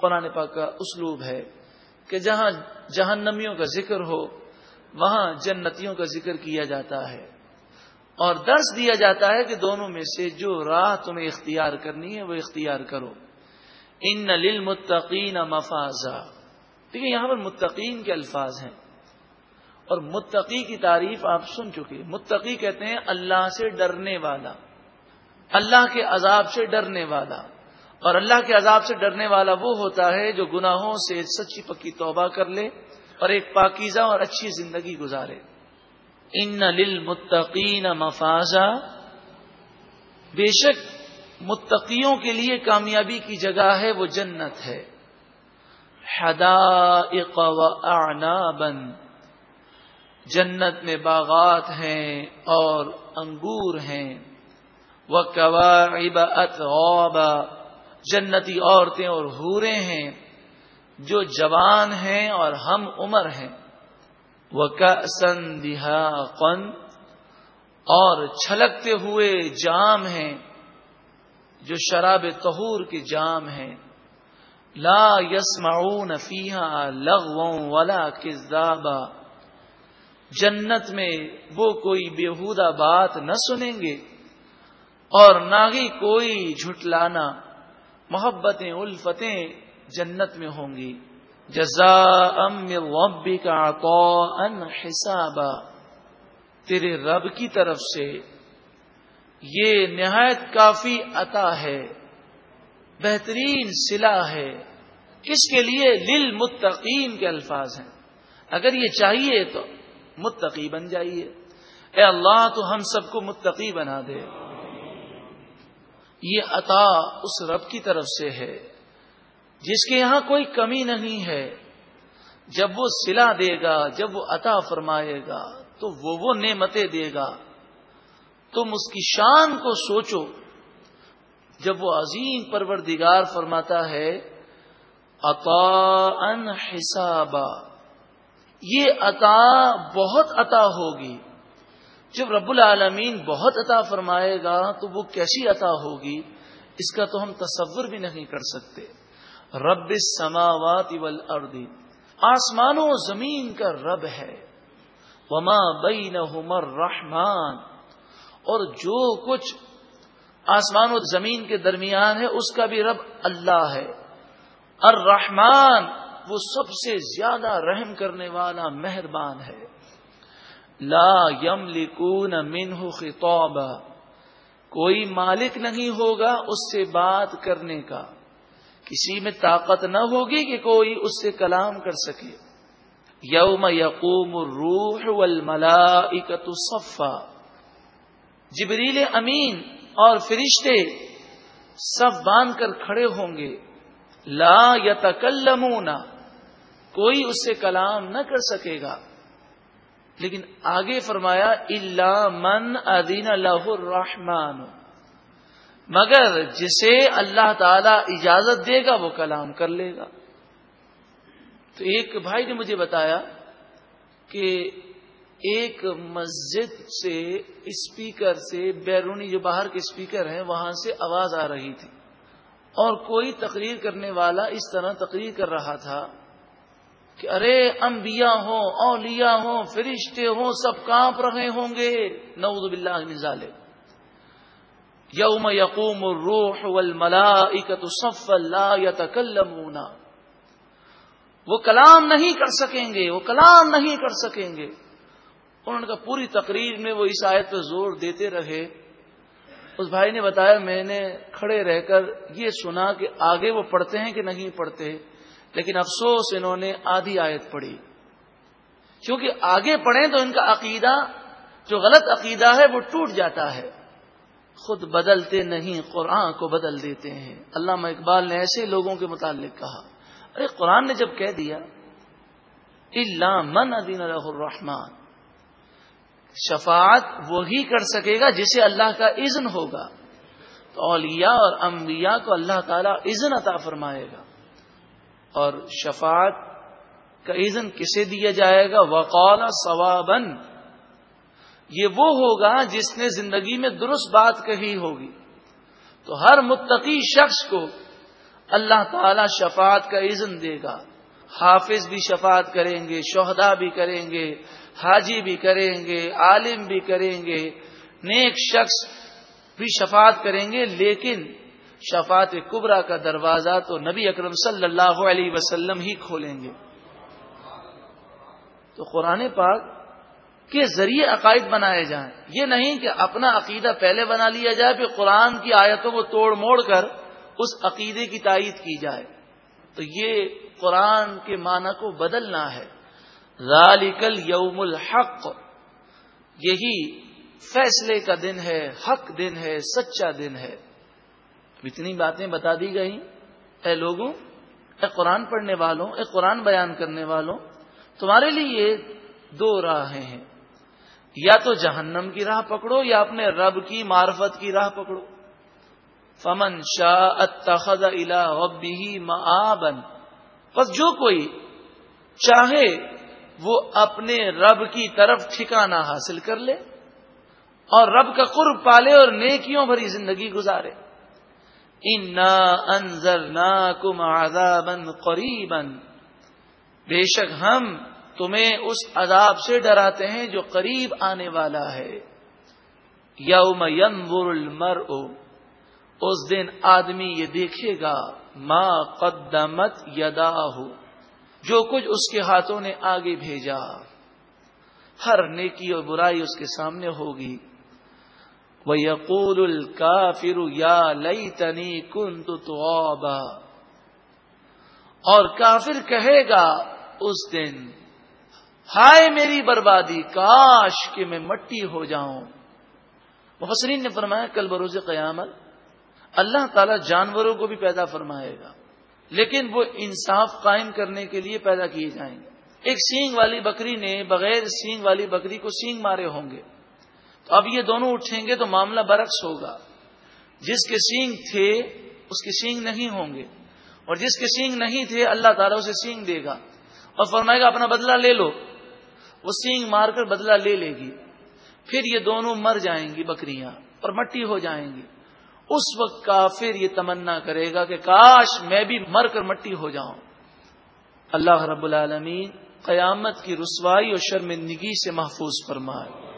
قرآن پاک کا اسلوب ہے کہ جہاں جہنمیوں کا ذکر ہو، وہاں جنتیوں کا ذکر کیا جاتا ہے۔ اور درس دیا جاتا ہے کہ دونوں میں سے جو راہ تمہیں اختیار کرنی ہے، وہ اختیار کرو۔ ان للمتقین مفازا۔ دیکھیے یہاں پر متقین کے الفاظ ہیں۔ اور متقی کی تعریف آپ سن چکے متقی کہتے ہیں اللہ سے ڈرنے والا، اللہ کے عذاب سے ڈرنے والا۔ اور اللہ کے عذاب سے ڈرنے والا وہ ہوتا ہے جو گناہوں سے سچی پکی توبہ کر لے اور ایک پاکیزہ اور اچھی زندگی گزارے۔ ان للمتقین مفازا۔ بے شک متقیوں کے لیے کامیابی کی جگہ ہے، وہ جنت ہے۔ حدائق و اعنابا۔ جنت میں باغات ہیں اور انگور ہیں۔ وہ قواعب اتغابا جنتی عورتیں اور حورے ہیں جو جوان ہیں اور ہم عمر ہیں۔ وہ کا اور چھلکتے ہوئے جام ہیں جو شراب تہور کے جام ہیں۔ لا یسمعون فیہا لغو ولا کذابا۔ جنت میں وہ کوئی بےحودہ بات نہ سنیں گے اور نہ ہی کوئی جھٹلانا۔ محبتیں، الفتیں جنت میں ہوں گی۔ جزا ام ربی کا ان حسابا۔ تیرے رب کی طرف سے یہ نہایت کافی عطا ہے، بہترین سلا ہے۔ کس کے لیے لل کے الفاظ ہیں۔ اگر یہ چاہیے تو متقی بن جائیے۔ اے اللہ تو ہم سب کو متقی بنا دے۔ یہ عطا اس رب کی طرف سے ہے، جس کے یہاں کوئی کمی نہیں ہے۔ جب وہ سلا دے گا، جب وہ عطا فرمائے گا، تو وہ وہ نعمتیں دے گا۔ تم اس کی شان کو سوچو۔ جب وہ عظیم پروردگار فرماتا ہے عطا ان حسابا، یہ عطا بہت عطا ہوگی۔ جب رب العالمین بہت عطا فرمائے گا تو وہ کیسی عطا ہوگی؟ اس کا تو ہم تصور بھی نہیں کر سکتے۔ رب سماوات والارض، آسمان و زمین کا رب ہے۔ وما بینہما الرحمن، اور جو کچھ آسمان و زمین کے درمیان ہے، اس کا بھی رب اللہ ہے۔ الرحمن، وہ سب سے زیادہ رحم کرنے والا مہربان ہے۔ لا یم لکون منہ خطابا، کوئی مالک نہیں ہوگا اس سے بات کرنے کا۔ کسی میں طاقت نہ ہوگی کہ کوئی اس سے کلام کر سکے۔ یوم یقوم الروح والملائکت صفا۔ جبریل امین اور فرشتے سب باندھ کر کھڑے ہوں گے۔ لا یتکلمون، کوئی اس سے کلام نہ کر سکے گا۔ لیکن آگے فرمایا اللہ من ادین اللہ الرحمان مگر جسے اللہ تعالی اجازت دے گا، وہ کلام کر لے گا۔ تو ایک بھائی نے مجھے بتایا کہ ایک مسجد سے اسپیکر سے، بیرونی جو باہر کے اسپیکر ہیں، وہاں سے آواز آ رہی تھی۔ اور کوئی تقریر کرنے والا اس طرح تقریر کر رہا تھا۔ کہ ارے انبیاء ہوں، اولیاء ہوں، فرشتے ہوں، سب کانپ رہے ہوں گے۔ نعوذ باللہ من ذالک۔ یوم یقوم الروح والملائکت صفا لا یتکلمون۔ وہ کلام نہیں کر سکیں گے، وہ کلام نہیں کر سکیں گے۔ انہوں نے کہا، پوری تقریر میں وہ اس آیت پہ زور دیتے رہے۔ اس بھائی نے بتایا، میں نے کھڑے رہ کر یہ سنا کہ آگے وہ پڑھتے ہیں کہ نہیں پڑھتے۔ لیکن افسوس انہوں نے آدھی آیت پڑھی۔ کیونکہ آگے پڑھیں تو ان کا عقیدہ، جو غلط عقیدہ ہے، وہ ٹوٹ جاتا ہے۔ خود بدلتے نہیں، قرآن کو بدل دیتے ہیں۔ علامہ اقبال نے ایسے لوگوں کے متعلق کہا۔ ارے، قرآن نے جب کہہ دیا اللہ من ادین الرحمان شفاعت وہی کر سکے گا جسے اللہ کا اذن ہوگا۔ تو اولیاء اور انبیاء کو اللہ تعالیٰ اذن عطا فرمائے گا۔ اور شفاعت کا اذن کسے دیا جائے گا؟ وقال ثوابن یہ وہ ہوگا جس نے زندگی میں درست بات کہی ہوگی۔ تو ہر متقی شخص کو اللہ تعالی شفاعت کا اذن دے گا۔ حافظ بھی شفاعت کریں گے، شہدا بھی کریں گے، حاجی بھی کریں گے، عالم بھی کریں گے۔ نیک شخص بھی شفاعت کریں گے، لیکن شفاعت کبرا کا دروازہ تو نبی اکرم صلی اللہ علیہ وسلم ہی کھولیں گے۔ تو قرآن پاک کے ذریعے عقائد بنائے جائیں۔ یہ نہیں کہ اپنا عقیدہ پہلے بنا لیا جائے، پھر قرآن کی آیتوں کو توڑ موڑ کر اس عقیدے کی تائید کی جائے۔ تو یہ قرآن کے معنی کو بدلنا ہے۔ ذالکل یوم الحق۔ یہی فیصلے کا دن ہے، حق دن ہے، سچا دن ہے۔ اتنی باتیں بتا دی گئی اے لوگوں، اے قرآن پڑھنے والوں، اے قرآن بیان کرنے والوں، تمہارے لیے دو راہیں ہیں۔ یا تو جہنم کی راہ پکڑو یا اپنے رب کی معرفت کی راہ پکڑو۔ فمن شاہ اتخذ الا ربه معابن بس جو کوئی چاہے، وہ اپنے رب کی طرف ٹھکانہ حاصل کر لے اور رب کا قرب پالے اور نیکیوں بھری زندگی گزارے۔ انا انزر نا قریبن بے شک ہم تمہیں اس عذاب سے ڈراتے ہیں جو قریب آنے والا ہے۔ یوم ینظر المرء۔ اس دن آدمی یہ دیکھے گا، ما قدمت یدا جو کچھ اس کے ہاتھوں نے آگے بھیجا۔ ہر نیکی اور برائی اس کے سامنے ہوگی۔ وہ یقول الکافر یا لئی تنی کن تو اور کافر کہے گا، اس دن، ہائے میری بربادی، کاش کہ میں مٹی ہو جاؤں۔ محسرین نے فرمایا، کل بروز قیامت اللہ تعالی جانوروں کو بھی پیدا فرمائے گا، لیکن وہ انصاف قائم کرنے کے لیے پیدا کیے جائیں گے۔ ایک سینگ والی بکری نے، بغیر سینگ والی بکری کو سینگ مارے ہوں گے۔ تو اب یہ دونوں اٹھیں گے تو معاملہ برعکس ہوگا۔ جس کے سینگ تھے، اس کے سینگ نہیں ہوں گے۔ اور جس کے سینگ نہیں تھے، اللہ تعالیٰ اسے سینگ دے گا۔ اور فرمائے گا، اپنا بدلہ لے لو۔ وہ سینگ مار کر بدلہ لے لے گی۔ پھر یہ دونوں مر جائیں گی بکریاں اور مٹی ہو جائیں گی۔ اس وقت کافر یہ تمنا کرے گا کہ کاش میں بھی مر کر مٹی ہو جاؤں۔ اللہ رب العالمین قیامت کی رسوائی اور شرمندگی سے محفوظ فرمائے۔